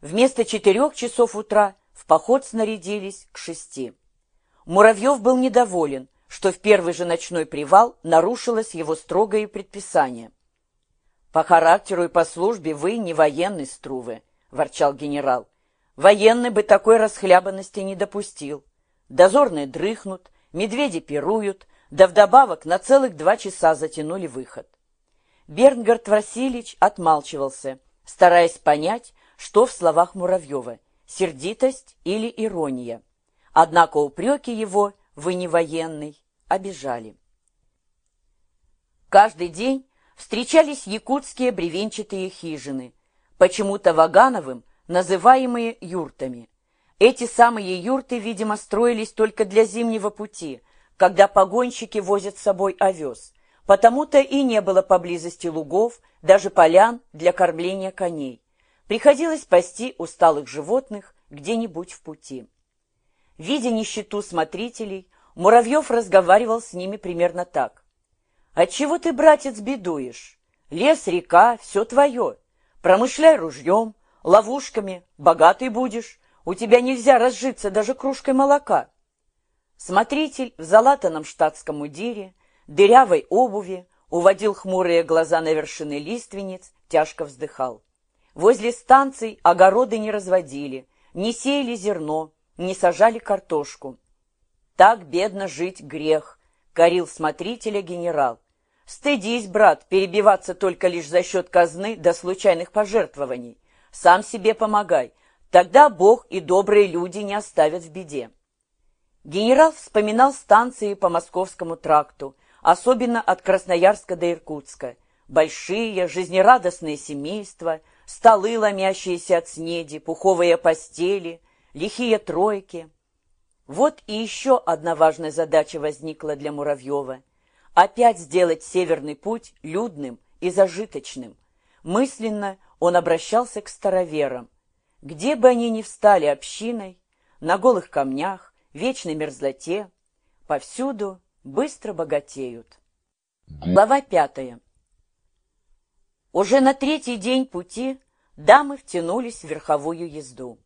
Вместо четырех часов утра в поход снарядились к шести. Муравьев был недоволен, что в первый же ночной привал нарушилось его строгое предписание. «По характеру и по службе вы не военный, Струве», — ворчал генерал. «Военный бы такой расхлябанности не допустил. Дозорные дрыхнут, медведи пируют, да вдобавок на целых два часа затянули выход». Бернгард Васильевич отмалчивался, стараясь понять, что в словах Муравьева – сердитость или ирония. Однако упреки его «вы не военный» обижали. Каждый день встречались якутские бревенчатые хижины, почему-то Вагановым называемые юртами. Эти самые юрты, видимо, строились только для зимнего пути, когда погонщики возят с собой овес. Потому-то и не было поблизости лугов, даже полян для кормления коней. Приходилось пасти усталых животных где-нибудь в пути. Видя нищету смотрителей, Муравьев разговаривал с ними примерно так. «Отчего ты, братец, бедуешь? Лес, река, все твое. Промышляй ружьем, ловушками, богатый будешь. У тебя нельзя разжиться даже кружкой молока». Смотритель в залатанном штатском мудире, дырявой обуви, уводил хмурые глаза на вершины лиственниц, тяжко вздыхал. Возле станций огороды не разводили, не сеяли зерно, не сажали картошку. Так бедно жить грех, корил смотрителя генерал. Стыдись, брат, перебиваться только лишь за счет казны до случайных пожертвований. Сам себе помогай, тогда Бог и добрые люди не оставят в беде. Генерал вспоминал станции по Московскому тракту, особенно от Красноярска до Иркутска. Большие, жизнерадостные семейства – столы, ломящиеся от снеди, пуховые постели, лихие тройки. Вот и еще одна важная задача возникла для Муравьева. Опять сделать Северный путь людным и зажиточным. Мысленно он обращался к староверам. Где бы они ни встали общиной, на голых камнях, вечной мерзлоте, повсюду быстро богатеют. Глава пятая. Уже на третий день пути дамы втянулись в верховую езду.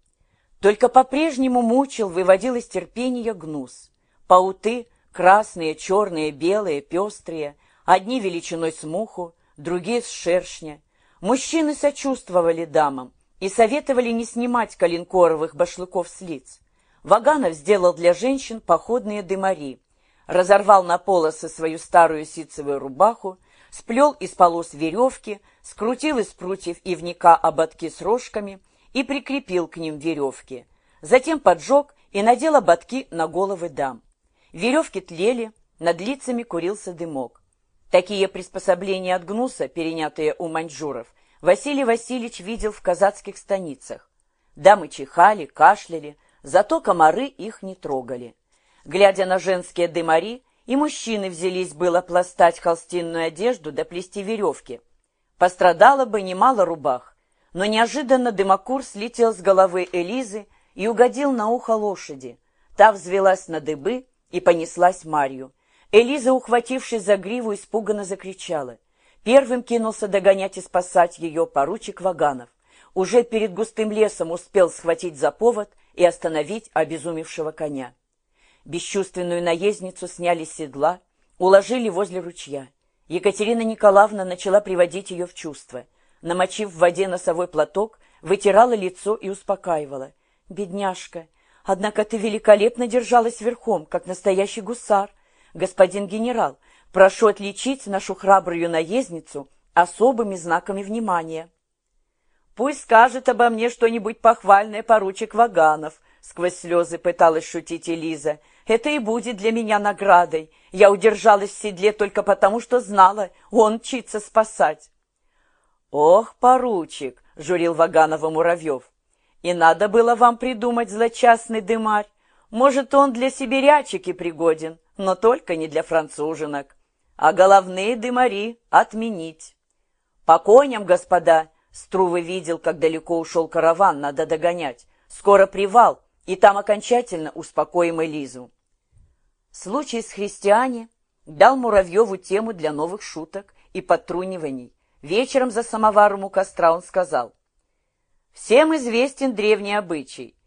Только по-прежнему мучил, выводил из терпения гнус. Пауты, красные, черные, белые, пестрые, одни величиной с муху, другие с шершня. Мужчины сочувствовали дамам и советовали не снимать калинкоровых башлыков с лиц. Ваганов сделал для женщин походные дымари, разорвал на полосы свою старую ситцевую рубаху, сплел из полос веревки, скрутил из прутьев ивника ободки с рожками и прикрепил к ним веревки. Затем поджег и надел ободки на головы дам. Веревки тлели, над лицами курился дымок. Такие приспособления от гнуса, перенятые у маньчжуров, Василий Васильевич видел в казацких станицах. Дамы чихали, кашляли, зато комары их не трогали. Глядя на женские дымари, и мужчины взялись было пластать холстинную одежду да плести веревки. Пострадало бы немало рубах, но неожиданно дымокур слетел с головы Элизы и угодил на ухо лошади. Та взвелась на дыбы и понеслась Марью. Элиза, ухватившись за гриву, испуганно закричала. Первым кинулся догонять и спасать ее поручик Ваганов. Уже перед густым лесом успел схватить за повод и остановить обезумевшего коня. Бесчувственную наездницу сняли с седла, уложили возле ручья. Екатерина Николаевна начала приводить ее в чувство. Намочив в воде носовой платок, вытирала лицо и успокаивала. «Бедняжка, однако ты великолепно держалась верхом, как настоящий гусар. Господин генерал, прошу отличить нашу храбрую наездницу особыми знаками внимания». «Пусть скажет обо мне что-нибудь похвальное поручик Ваганов», — сквозь слезы пыталась шутить Элиза, — это и будет для меня наградой. Я удержалась в седле только потому, что знала, он мчится спасать. «Ох, поручик!» — журил Ваганова Муравьев. «И надо было вам придумать злочастный дымарь. Может, он для сибирячики пригоден, но только не для француженок. А головные дымари отменить». «По коням, господа!» — Струвы видел, как далеко ушел караван, надо догонять. «Скоро привал, и там окончательно успокоим Элизу. Случай с христиане дал Муравьеву тему для новых шуток и подтруниваний. Вечером за самоваром у костра он сказал, Всем известен древний обычай.